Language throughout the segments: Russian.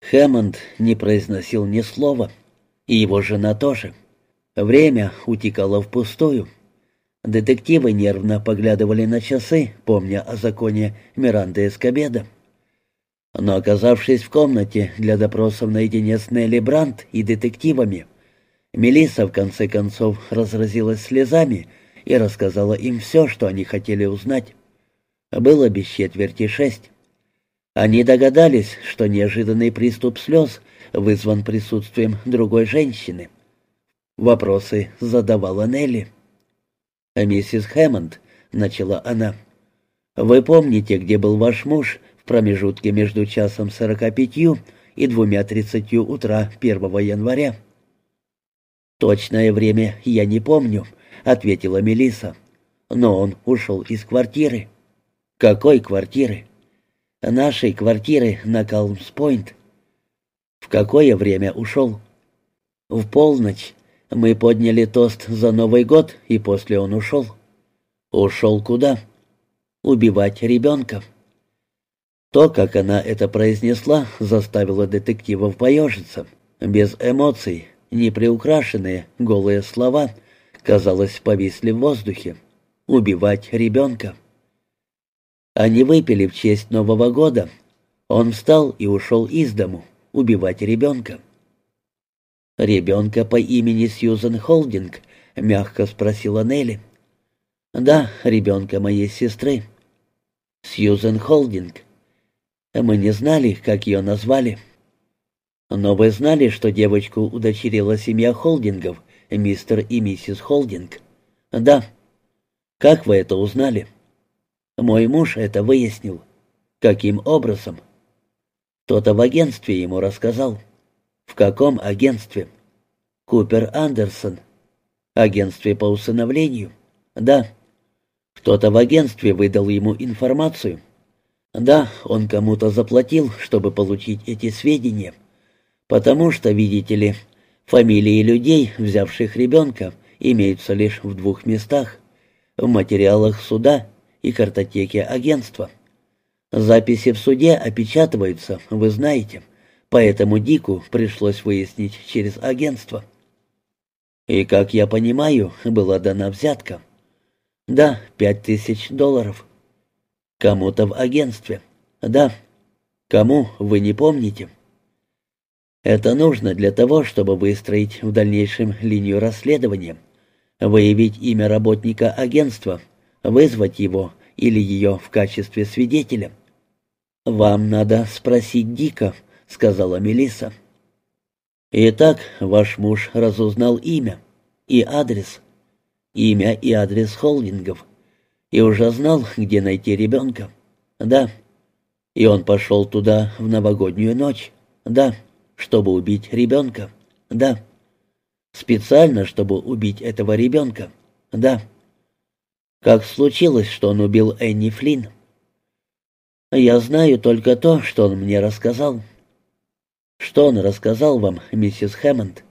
Хэммонд не произносил ни слова, и его жена тоже. Время утекало впустую. Детективы нервно поглядывали на часы, помня о законе Миранды Эскобеда. Но оказавшись в комнате для допросов наедине с Нелли Брандт и детективами, Мелисса в конце концов разразилась слезами и рассказала им все, что они хотели узнать. Было без четверти шесть. Они догадались, что неожиданный приступ слез вызван присутствием другой женщины. Вопросы задавала Нелли. «А «Миссис Хэммонд», — начала она, — «вы помните, где был ваш муж в промежутке между часом сорока пятью и двумя тридцатью утра первого января?» «Точное время я не помню», — ответила Мелиса. «Но он ушел из квартиры». «Какой квартиры?» «Нашей квартиры на Калмс-Пойнт». «В какое время ушел?» «В полночь. Мы подняли тост за Новый год, и после он ушел». «Ушел куда?» «Убивать ребенка». То, как она это произнесла, заставило детективов поежиться. Без эмоций, неприукрашенные, голые слова, казалось, повисли в воздухе. «Убивать ребенка». Они выпили в честь Нового года. Он встал и ушел из дому убивать ребенка. «Ребенка по имени Сьюзен Холдинг?» — мягко спросила Нелли. «Да, ребенка моей сестры». «Сьюзен Холдинг. Мы не знали, как ее назвали». «Но вы знали, что девочку удочерила семья Холдингов, мистер и миссис Холдинг?» «Да». «Как вы это узнали?» «Мой муж это выяснил». «Каким образом?» «Кто-то в агентстве ему рассказал». «В каком агентстве?» «Купер Андерсон». «Агентстве по усыновлению?» «Да». «Кто-то в агентстве выдал ему информацию?» «Да, он кому-то заплатил, чтобы получить эти сведения». Потому что, видите ли, фамилии людей, взявших ребенка, имеются лишь в двух местах — в материалах суда и картотеке агентства. Записи в суде опечатываются, вы знаете, поэтому Дику пришлось выяснить через агентство. И, как я понимаю, была дана взятка. Да, пять тысяч долларов. Кому-то в агентстве. Да. Кому, вы не помните? Это нужно для того, чтобы выстроить в дальнейшем линию расследования, выявить имя работника агентства, вызвать его или ее в качестве свидетеля. «Вам надо спросить Дика», — сказала Мелисса. «Итак, ваш муж разузнал имя и адрес, имя и адрес холдингов, и уже знал, где найти ребенка. Да. И он пошел туда в новогоднюю ночь. Да чтобы убить ребенка? Да. Специально, чтобы убить этого ребенка? Да. Как случилось, что он убил Энни Флинн? Я знаю только то, что он мне рассказал. Что он рассказал вам, миссис Хэммонд?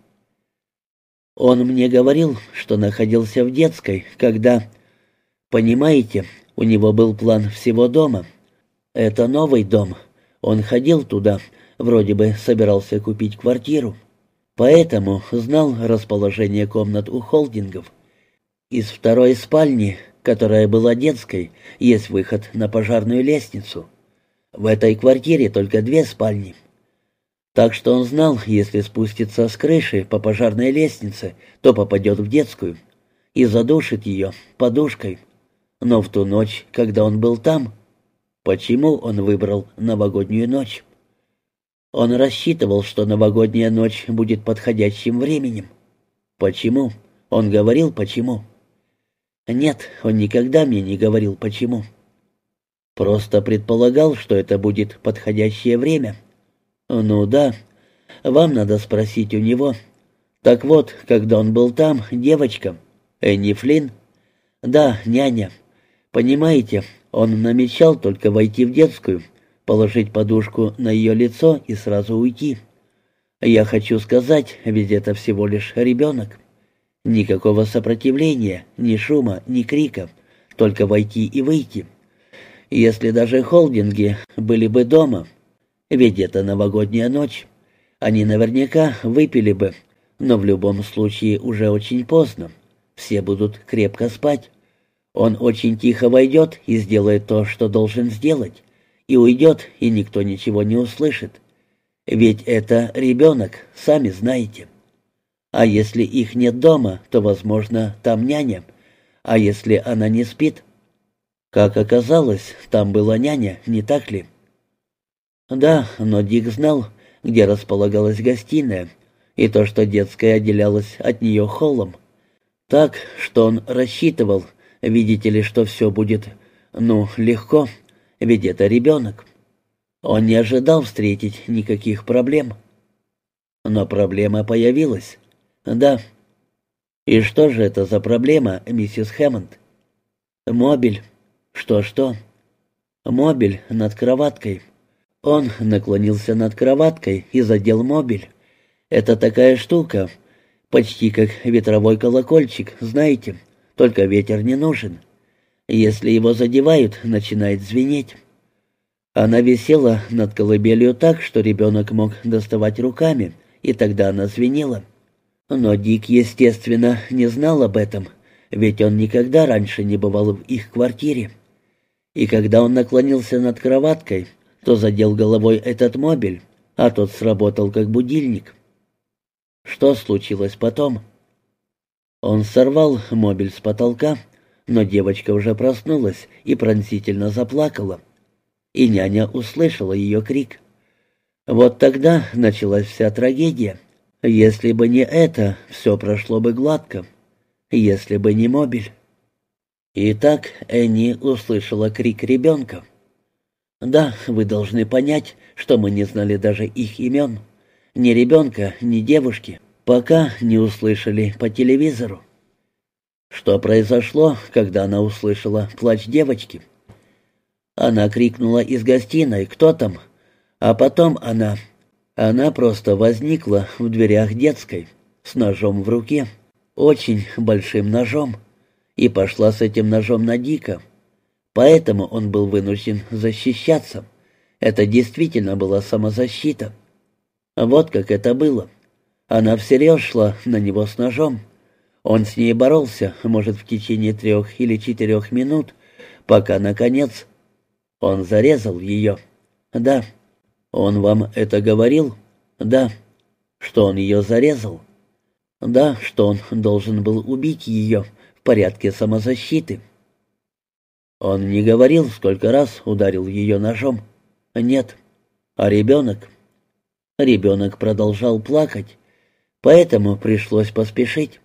Он мне говорил, что находился в детской, когда... Понимаете, у него был план всего дома. Это новый дом. Он ходил туда, вроде бы собирался купить квартиру. Поэтому знал расположение комнат у холдингов. Из второй спальни, которая была детской, есть выход на пожарную лестницу. В этой квартире только две спальни. Так что он знал, если спустится с крыши по пожарной лестнице, то попадет в детскую и задушит ее подушкой. Но в ту ночь, когда он был там, почему он выбрал новогоднюю ночь? Он рассчитывал, что новогодняя ночь будет подходящим временем. Почему? Он говорил, почему? Нет, он никогда мне не говорил, почему. Просто предполагал, что это будет подходящее время. Ну да, вам надо спросить у него. Так вот, когда он был там, девочка, Энни Флинн? Да, няня. Понимаете, он намечал только войти в детскую, положить подушку на ее лицо и сразу уйти. Я хочу сказать, ведь это всего лишь ребенок. Никакого сопротивления, ни шума, ни крика, только войти и выйти. Если даже холдинги были бы дома, Ведь это новогодняя ночь. Они наверняка выпили бы, но в любом случае уже очень поздно. Все будут крепко спать. Он очень тихо войдет и сделает то, что должен сделать, и уйдет, и никто ничего не услышит. Ведь это ребенок, сами знаете. А если их нет дома, то, возможно, там няня. А если она не спит? Как оказалось, там была няня, не так ли? Да, но Дик знал, где располагалась гостиная, и то, что детская отделялась от нее холлом. Так, что он рассчитывал, видите ли, что все будет, ну, легко, ведь это ребенок. Он не ожидал встретить никаких проблем. Но проблема появилась. Да. И что же это за проблема, миссис Хэммонд? Мобиль. Что-что? Мобиль над кроваткой. Он наклонился над кроваткой и задел мобиль. Это такая штука, почти как ветровой колокольчик, знаете, только ветер не нужен. Если его задевают, начинает звенеть. Она висела над колыбелью так, что ребенок мог доставать руками, и тогда она звенела. Но Дик, естественно, не знал об этом, ведь он никогда раньше не бывал в их квартире. И когда он наклонился над кроваткой, то задел головой этот мобиль, а тот сработал как будильник. Что случилось потом? Он сорвал мобиль с потолка, но девочка уже проснулась и пронзительно заплакала. И няня услышала ее крик. Вот тогда началась вся трагедия. Если бы не это, все прошло бы гладко. Если бы не мобиль. Итак, Энни услышала крик ребенка. Да, вы должны понять, что мы не знали даже их имен. Ни ребенка, ни девушки, пока не услышали по телевизору. Что произошло, когда она услышала плач девочки? Она крикнула из гостиной «Кто там?», а потом она... Она просто возникла в дверях детской с ножом в руке, очень большим ножом, и пошла с этим ножом на Дика. Поэтому он был вынужден защищаться. Это действительно была самозащита. Вот как это было. Она всерьез шла на него с ножом. Он с ней боролся, может, в течение трех или четырех минут, пока, наконец, он зарезал ее. Да. Он вам это говорил? Да. Что он ее зарезал? Да, что он должен был убить ее в порядке самозащиты. Он не говорил, сколько раз ударил ее ножом. Нет. А ребенок? Ребенок продолжал плакать, поэтому пришлось поспешить.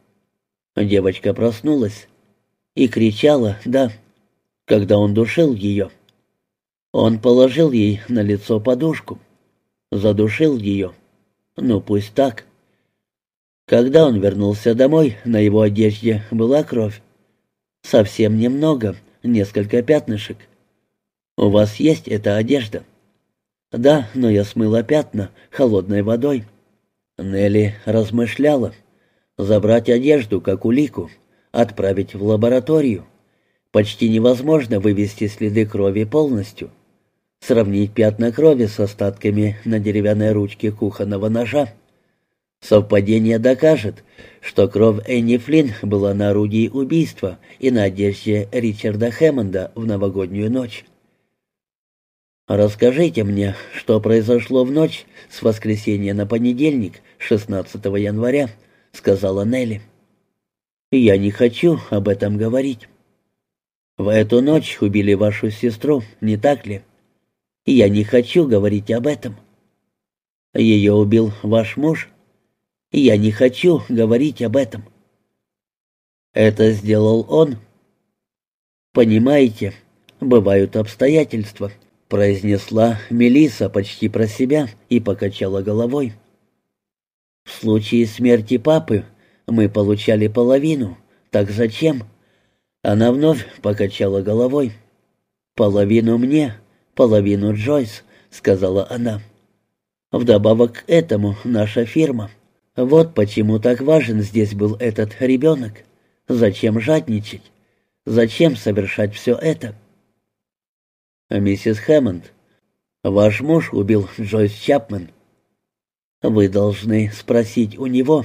Девочка проснулась и кричала «да», когда он душил ее. Он положил ей на лицо подушку, задушил ее. Ну, пусть так. Когда он вернулся домой, на его одежде была кровь. Совсем немного — несколько пятнышек. У вас есть эта одежда? Да, но я смыла пятна холодной водой. Нелли размышляла. Забрать одежду, как улику, отправить в лабораторию. Почти невозможно вывести следы крови полностью. Сравнить пятна крови с остатками на деревянной ручке кухонного ножа. Совпадение докажет, что кровь Энни Флинн была на орудии убийства и на одежде Ричарда Хэммонда в новогоднюю ночь. «Расскажите мне, что произошло в ночь с воскресенья на понедельник, 16 января», — сказала Нелли. «Я не хочу об этом говорить. В эту ночь убили вашу сестру, не так ли? Я не хочу говорить об этом. Ее убил ваш муж?» Я не хочу говорить об этом. Это сделал он. Понимаете, бывают обстоятельства, произнесла Мелиса почти про себя и покачала головой. В случае смерти папы мы получали половину, так зачем? Она вновь покачала головой. Половину мне, половину Джойс, сказала она. Вдобавок к этому наша фирма — вот почему так важен здесь был этот ребенок. Зачем жадничать? Зачем совершать все это? Миссис Хэммонд, Ваш муж убил Джойс Чапман. Вы должны спросить у него.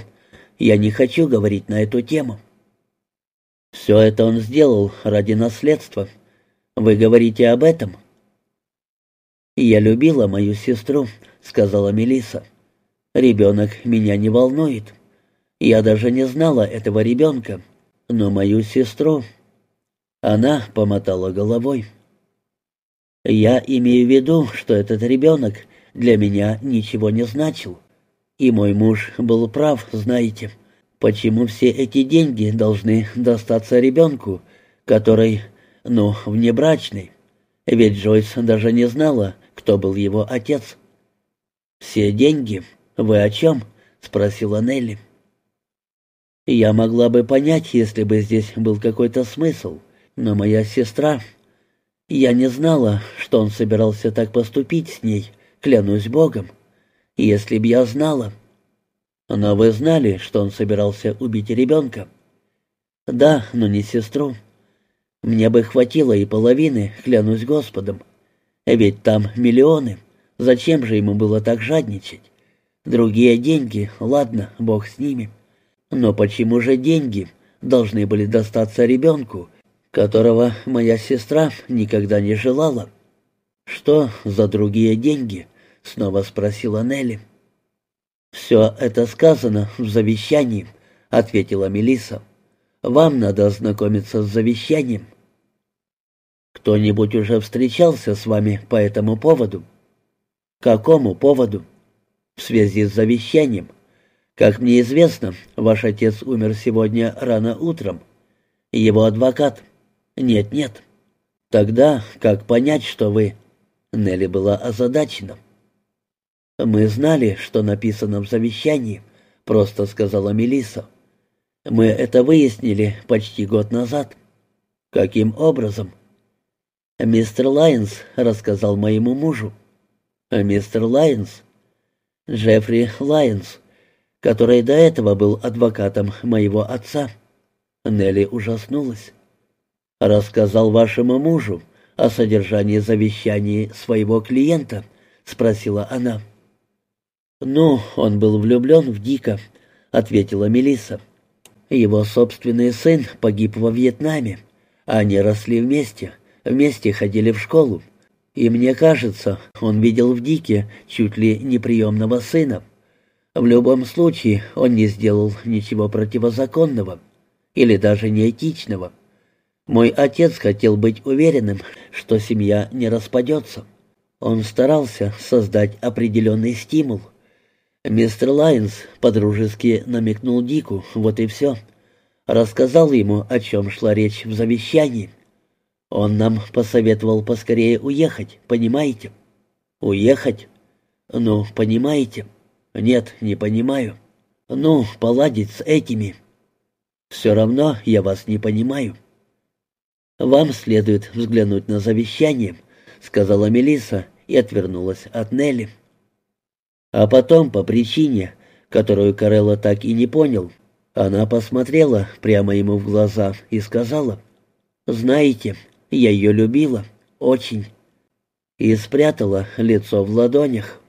Я не хочу говорить на эту тему. Все это он сделал ради наследства. Вы говорите об этом? Я любила мою сестру, сказала Мелиса. Ребенок меня не волнует. Я даже не знала этого ребенка, но мою сестру... Она помотала головой. Я имею в виду, что этот ребенок для меня ничего не значил. И мой муж был прав, знаете. Почему все эти деньги должны достаться ребенку, который, ну, внебрачный? Ведь Джойс даже не знала, кто был его отец. «Все деньги? Вы о чем?» — спросила Нелли. «Я могла бы понять, если бы здесь был какой-то смысл, но моя сестра... Я не знала, что он собирался так поступить с ней, клянусь Богом. Если б я знала...» «Но вы знали, что он собирался убить ребенка?» «Да, но не сестру. Мне бы хватило и половины, клянусь Господом. Ведь там миллионы. Зачем же ему было так жадничать? Другие деньги, ладно, Бог с ними. Но почему же деньги должны были достаться ребенку, которого моя сестра никогда не желала?» «Что за другие деньги?» — снова спросила Нелли. «Все это сказано в завещании», — ответила Мелиса. «Вам надо ознакомиться с завещанием». «Кто-нибудь уже встречался с вами по этому поводу?» «Какому поводу?» «В связи с завещанием. Как мне известно, ваш отец умер сегодня рано утром. Его адвокат...» «Нет-нет». «Тогда как понять, что вы...» Нелли была озадачена. «Мы знали, что написано в завещании», — просто сказала Мелисса. «Мы это выяснили почти год назад». «Каким образом?» «Мистер Лайнс рассказал моему мужу». «Мистер Лайнс?» «Джеффри Лайнс, который до этого был адвокатом моего отца». Нелли ужаснулась. «Рассказал вашему мужу о содержании завещаний своего клиента?» — спросила она. «Ну, он был влюблен в Дика», — ответила Мелисса. «Его собственный сын погиб во Вьетнаме. Они росли вместе, вместе ходили в школу. И мне кажется, он видел в Дике чуть ли не приемного сына. В любом случае, он не сделал ничего противозаконного или даже неэтичного. Мой отец хотел быть уверенным, что семья не распадется. Он старался создать определенный стимул — Мистер Лайнс подружески намекнул Дику, вот и все. Рассказал ему, о чем шла речь в завещании. Он нам посоветовал поскорее уехать, понимаете? Уехать? Ну, понимаете? Нет, не понимаю. Ну, поладить с этими. Все равно я вас не понимаю. Вам следует взглянуть на завещание, сказала Мелисса и отвернулась от Нелли. А потом, по причине, которую Карелла так и не понял, она посмотрела прямо ему в глаза и сказала, «Знаете, я ее любила, очень». И спрятала лицо в ладонях.